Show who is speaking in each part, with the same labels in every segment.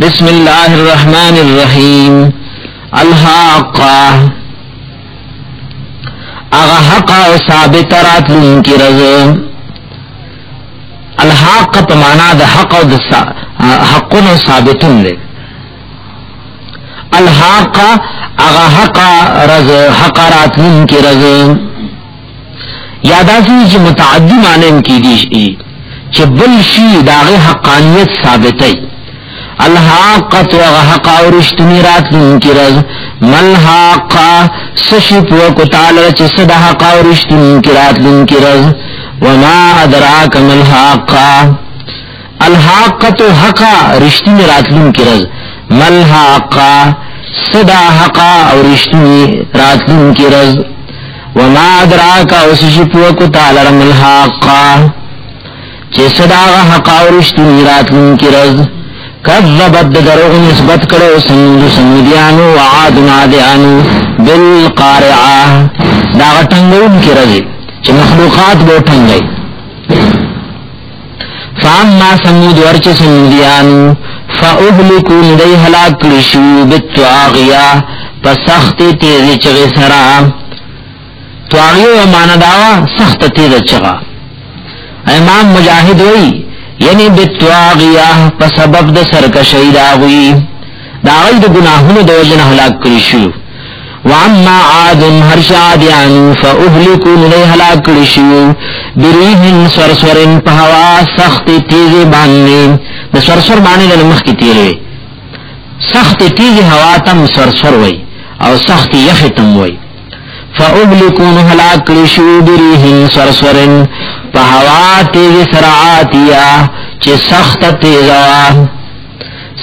Speaker 1: بسم اللہ الرحمن الرحیم. الحاق اغا حق و ثابت رات لن کی رض الحاق پمانا دا حق و دا حقن و ثابتن لے الحاق اغا حق رض حق رات لن کی رض یادا سی چی جی متعدی معنی کی دیش چی بل شی داغی حقانیت ثابت ہے الحاقت وغحق ورشتنی رات لنکی رز ملحاقا سشپ وکتال چی صدا حق ورشتنی رات لنکی رز وما ادراک ملحاقا الحاقت حقا رشتنی رات لنکی رز ملحاقا صدا حقا ورشتنی رات لنکی رز وما ادراک وسشپ وکتال ملحاقا چی صدا حقا ورشتنی رات لنکی رز کذبت دروغ نسبت کرو سمود سمودیانو وعاد نادیانو بالقارعا دا غٹنگون کی رضی، چی مخلوقات بو ٹنگئی فاما سمود ورچ سمودیانو فاہلکو ندی حلاک لشو بالتواغیا پسخت تیزی چغی سرا۔ تواغیو مانا داوا سخت تیز چغا۔ امام مجاہد وئی یعنی بتواغیه په سبب د سرکشی داغوی داغی د گناهونو د وجنه هلاک کړی شو. واما عاد هر شادیان فاهلكوا له هلاک کړی شو. بریهن سرسرن په هوا سخت تیزی باندې د سرسر باندې د مخ کې تیری سخت تیزی هوا تم سرسر وای او سخت یخ تم وای فاهلكوا هلاک کړی شو بریهن سرسرن پہوا تیز سرعاتیا چی سخت تیزوا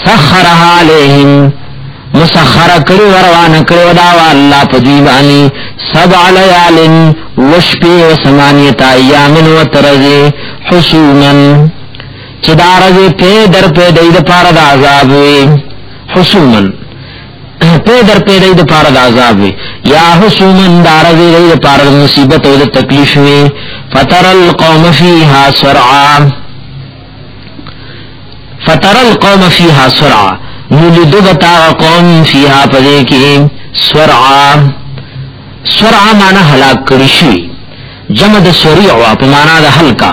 Speaker 1: سخرها لیہم مسخر کری وروان کری وداوا اللہ پدویبانی سبع لیالن وشپی و سمانیت ایامن و ترزی حسومن چی دارزی پی در پی دید پارد عذابوی حسومن پی در پی دید پارد عذابوی یا حسومن دارزی دید پارد مصیبت و تکلیفوی فتر القوم فيها سرعا فتر القوم فيها سرعا نلدو بتا قوم فيها پدے سرعا سرعا مانا ہلاک کرشوی جمد سریعوا پمانا دا حلقا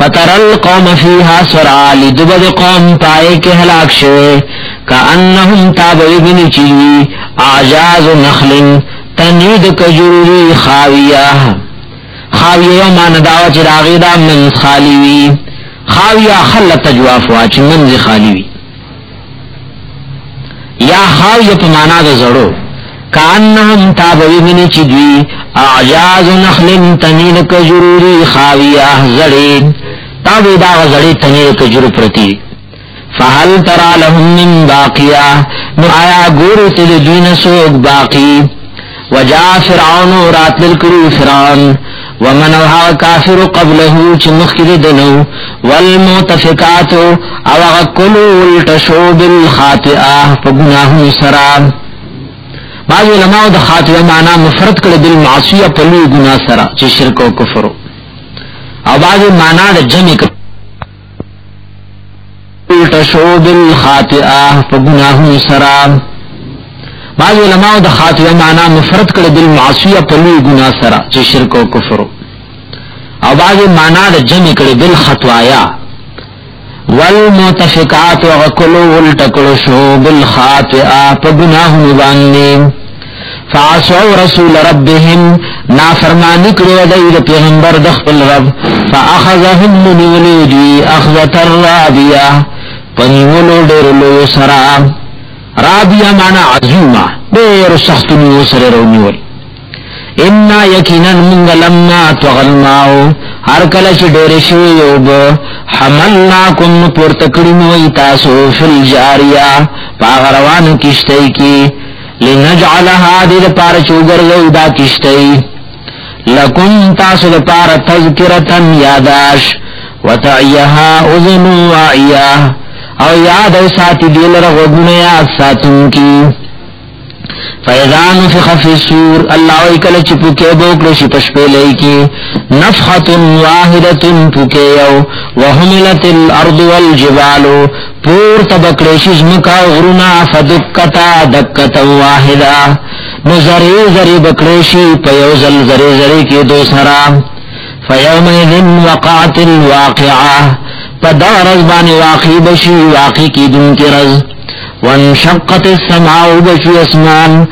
Speaker 1: فتر القوم فيها سرعا لدو بد قوم پائے کے ہلاک شوے کانہم تابعی بنی چیوی. آجاز نخل تنید کجروری خاویہ. خاویہ یو مان داوا چی راغی دا من خالی وی. خاویہ خلت جواف وا چی من خالی وی. یا خاویہ پا مانا دا زڑو. کانہم تابوی منی چی دوی. اعجاز نخل تنین کجروری خاویہ زڑی. تابوی دا زڑی تنین کجرو پرتی. فحل ترا لهم من باقیہ نو آیا گورو تد دوین سوگ باقی. وجا فرعون رات للکرو فرعون. ومن وها کافر قبله چمخ کی دنو. والمتفقات او غکلو التشو بالخاطئه فگناه سرا بعض علماء دا خاطئه معنی مفرد کرد بالمعصیه پلو گناہ سرا چی شرک و کفر. او بعض معنی دا جمع کرد التشو بالخاطئه فگناه سرا بعض علماء دا خاطئه معنی مفرد کرد بالمعصیه پلو گناہ سرا چی شرک و کفر. او بعض معنی دا جمع کرد بالخطوایا والمتفقات وغکلو والتکلو شو بالخاطئه فگناه مباننی فعصوا رسول ربهم نا فرمانی کرو دید پیغمبر دخل رب. فاخذهم منولی دی اخذت الرابیہ پنیولو دیر لو سرام رابیا مانا عظیما دیر سخت نیو سر رونیول انا یقینا منگ لما تغل ماو ہر کلچ دیر شویوب حملناکم پورتکڑنو ایتاسو فی الجاریا پاغروان کشتی کی لنجعلها دید پار چوگر زودا کشتی. لکن تاسو دا پار تذکرتن یاداش وتعیها اذن وعیاه او یاد او ساتی دیل رغدن یاد ساتن کی فیضان فی خفی سور اللہ وی کل چی پوکے بوکلو شی پشپے لئی کی. نفحت واحدت پوکے یو وحملت الارض والجبال. پور تبکڑیشی مکا غرونا فدکتا دکتا واحدا. نو زری زری بکڑیشی پیو زل زری زری کی دو سرا. فیوم ایدن وقات الواقعا پدا رز بانی واقعی بشی، واقعی کی دن کی رز. وانشقت السماع بشی اسمان،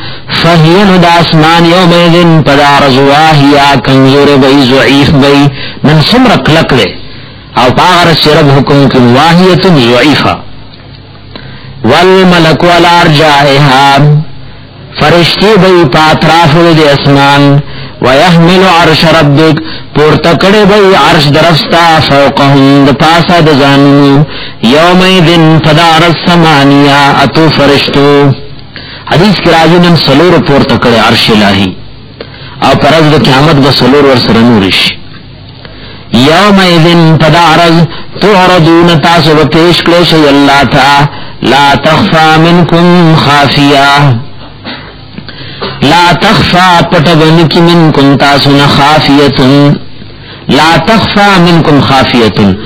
Speaker 1: فہین دا اسمان یوم ایدن پدا رز واحیا کنزور بی زعیف بی. من سمرک لک لے او پاغر سرب حکم کی واحیت ضعیفہ والملک والار جائہا فرشتی بئی پاتراف دے اسمان. ویحمل عرش ربک پورتکڑے بئی عرش درفستا فوقہم دپاسا دزانو یوم دن پدار السمانیہ اتو فرشتو. حدیث کی راجی نم سلور پورتکڑے عرش الہی. او پرز دا قیامت با سلور بسلور ورسرنورش یوم ایذن پدارز تعرضون تاسو با پیش کلیش اللہ تا، لا تخفا منکم خافیا لا تخفا پتبنکی منکم تاسو نخافیتن لا تخفا منکم خافیتن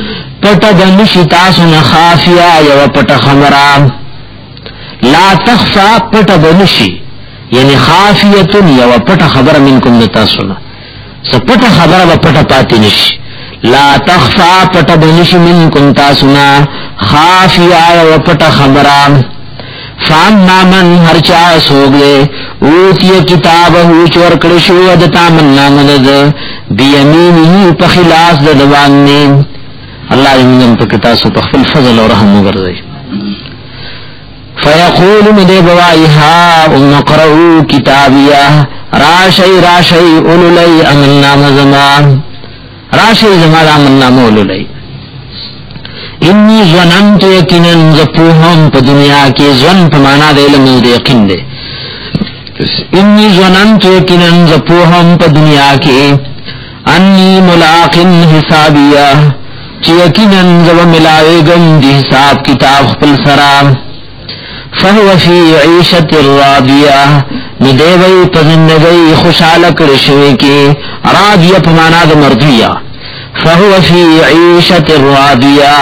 Speaker 1: پتبنشی تاسو نخافیا یو پت خمرا لا تخفا پتبنشی یعنی خافیتن یو پت خبر منکم تاسو نا سپٹ خبر و پٹ پاتی نشی. لا تخفا پٹ بنش من کنتا سنا خافی آیا و پٹ خبران فان نامن ہر چا سوگ دے اوتی کتاب ہوچ ورکڑشو ودتا من نامن دد بیمینی پخلاس ددواننی اللہ جمین پا کتاسو پخفل فضل و رحم مگردے فیقول مدے بوائی ہا امقرعو کتابیہ. راشی راشی اولو لی امن نام زمان. راشی زمارا من نامولو لئی انی زوننتو یکنن زپوہم پا دنیا کی زون پا مانا دے علم دے یقین دے. انی زوننتو یکنن زپوہم پا دنیا کی انی ملاقن حسابیہ چی یکنن زب ملاوے گم دی حساب کتاب خپل سرام فہو فی عیشت الرابیہ ندے وی پزندگی خوشحال کرشوے کے رابیہ پمانا دا مردیہ. فہو فی عیشت الرابیہ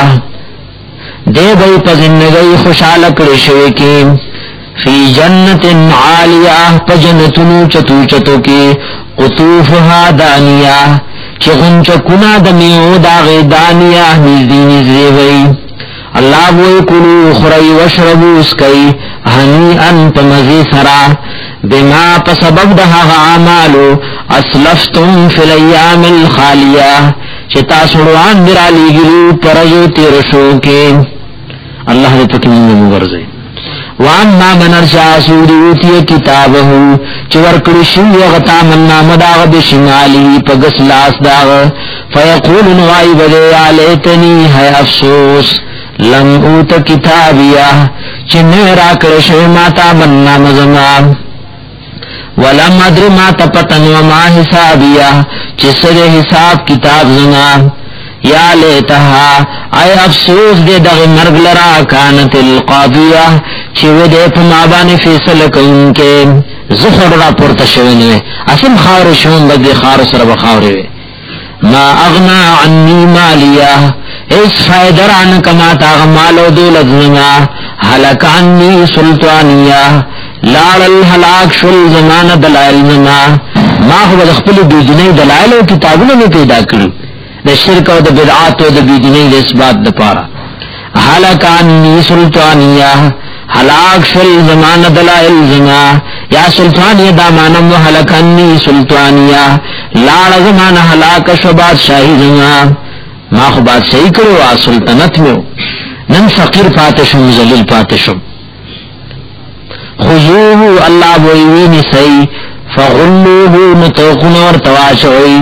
Speaker 1: دے وی پزندگی خوشحال کرشوے کے فی جنت عالیہ پجنتنو چتو چتو کے قطوفها دانیہ چغن چکنا دمیو داغ دانیہ نزدی نزدی وی اللہ بوئی کلو خرائی وشربو اسکئی ہنی ان پمزی سرا. بما پسبب دہا عمالو اسلفتم فی الایام الخالیہ چتا سڑوان درالی گلو پرجو تیرشو کے اللہ دے تکمین میں مغرزے وان ما منر شاسو دیوتی کتابہو چور کرشو یغتا من نام داغ بشمالی پگس لاس داغ. فیقول نوائی بدے آلیتنی ہے افسوس، لم اوت کتابیا چن را کرشو ماتا من نام زمان ولم ادر ما تپتن وما حسابیا چس دے حساب کتاب زمان یا لیتہا، اے افسوس دے دغ مرگ لرا کانت القاضیہ چیو دے پمابانی فیصل کن کے زخر را پورتا شوینوے اسم خاور شون بدی خار سر بخاوری ما اغنا عنی مالیہ اس فائدر عن کما تاغ مالو دولت زما. حلق عنی سلطانیہ لال الحلاق شل زمان دلائل زما. ما هو دخپل بیجنی دلائل و کتابوں میں پیدا کرو دا شرک و دا بدعات و دا بیجنی دا اس بات دا پارا. حلق عنی سلطانیہ حلاق شل زمان دلائل زما. یا سلطانیہ دا مانم و حلق عنی سلطانیہ زمان حلاق شبات شاہی زما. ما خو بات صحیح کرو، آ سلطنت میں نن فقیر پاتشم زلیل پاتشم خضوه اللہ بوئیوین سی. فغلوه نتوقن ورتواچوئی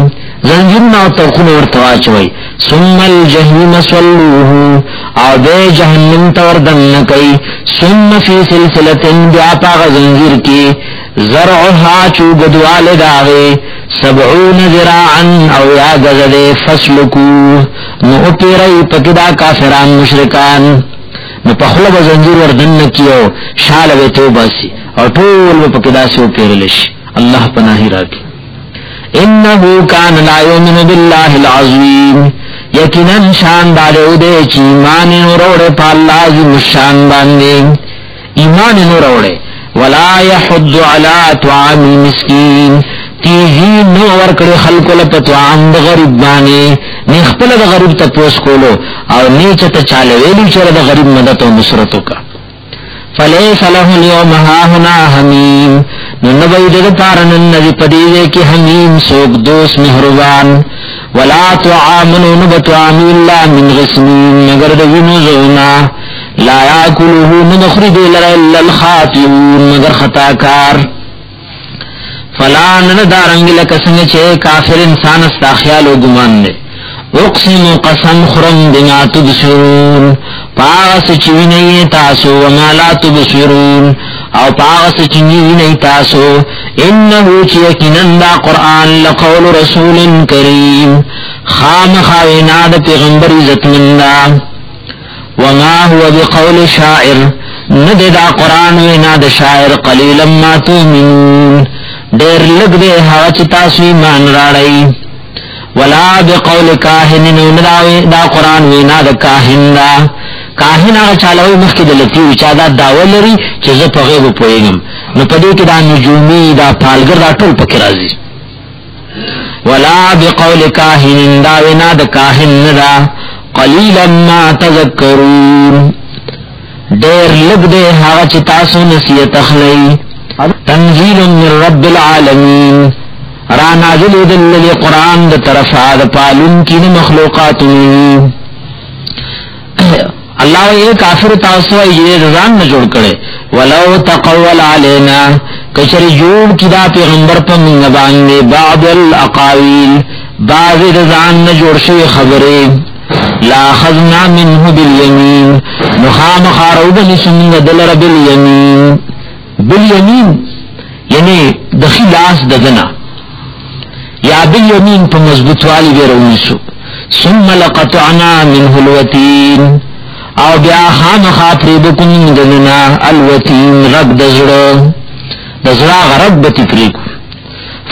Speaker 1: زنجن نتوقن ورتواچوئی ثم الجحیم سولوه او بے جہنم توردن کئی ثم فی سلسلت بیاپا غزنجر کی زرعها چو گدوال داغے، سبعون ذراعن او یا گزد فسلکو۔ نو اپیرائی پکدا کافران مشرکان۔ نو پخلب زنجیر وردن نکیو شال ویتو باسی اور طول و پکدا سے اپیرلش اللہ پناہی راکی انہو کان لا یومن باللہ العظیم۔ یقیناً شان دارے دے چی ایمان نو روڑے پا اللہ عظیم شان باندے ایمان نو روڑے ولا یحد علا توام مسکین تیزی نو ورکڑے خلق لپتوام دا غریب بانے نیخپل دا غریب تا پوس کولو. او نیچتا چالے ویلی چرا دا غریب مدد و نصرتو کا. فلیس له اليوم هاهنا حمیم نو نبی دد پارن ندی پدیدے کی حمیم سوک دوست مہربان ولا تعامنوا نبتعام الا من غسمين مگر دوینو زونا لا یاکلوه ندخرد لرا الا الخاطئون، مگر خطاکار فلا ندارنگ لکسنگ چھے کافر انسان استا خیال و گمان دے. اقسم قسم خرم بما تبصرون. پاغس چوینئی تاسو وما لا تبصرون. او پاغس چوی نئی تاسو. انہو چی چیکنن دا قرآن لقول رسول کریم خام خاویناد پیغمبر عزت من دا وما هو بقول شاعر. ند دا قرآن ویناد شاعر قلیلا ما تومنون دیر لگ دے ہوا چتاسو ایمان راڑی. ولا بقول کاہن نداوی دا قرآن ویناد کاہن دا. کاہن آغا چالوی مخی دلتی وچا دا داو لری چیز پا پوئیگم نو پدی که دا نجومی، دا پالگر دا طول پکی رازی ولا بقول کاہن دا ویناد کاہن ندا قلیلا ما تذکرون. دیر لگ دے حاغا چی تاسو نسیت اخلی تنزیل من رب العالمین. را نازل دل قرآن دا طرفا دا پالن کی مخلوقات اللہ یہ کافر تاسو یہ رضان نہ جوڑ کرے۔ ولو تقول علینا کچر جوڑ کی دا پیغمبر پا من باندے بعض الاقاویل، بعض رضان نہ جوڑ شوی خبرے لا خذنا منه بالیمین نخام خارو بنی سنگ دل رب الیمین بالیمین یعنی دخی لاس ددنا یا بالیمین پا مضبوط والی بیرونی سو ثم لقطعنا منه الوتین۔ او بیا خام خاطری بکن دننا الوتین رب دزر دزر غرب بتکریکو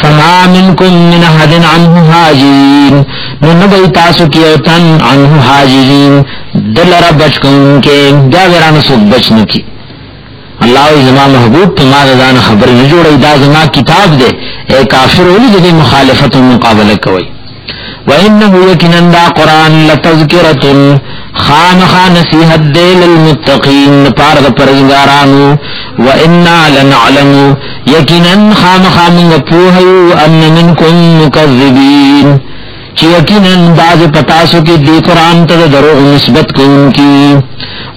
Speaker 1: فما منکم من احد عنه حاجین نو نبی تاسو کی اوتن عنه حاجین دل رب بچکن کے بیا ویران سوک بچن کی اللہ زما محبوب تو ما دان خبر نجوڑ دا زما کتاب دے اے کافر ہولی جدی مخالفت مقابلہ کوئی وَإِنَّهُ يَكِنَنْ دَا قُرْآنِ لَتَذْكِرَةٌ خان خان نصیحت دے للمتقین پارد پرزگارانو، و انا لنعلمو، یقیناً خام خام پوہیو ان منکم مکذبین۔ چی یقیناً باز پتاسو کی دی قرآن تر دروغ نسبت کن کی۔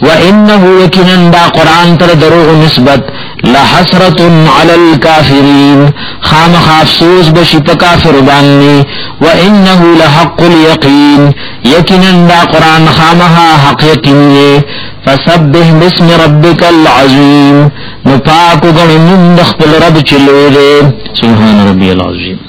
Speaker 1: و انہو یقیناً دا قرآن تر دروغ نسبت لحسرت علی الكافرین خام خافسوس بشی پا کافر باننی و لَحَقُّ الْيَقِينِ الیقین یقیناً دا قرآن خامہا حق یقین فسبح بسم ربک العظیم۔ نپاکو گن مندخ پل رب چلو دے۔ سبحان ربی العظیم۔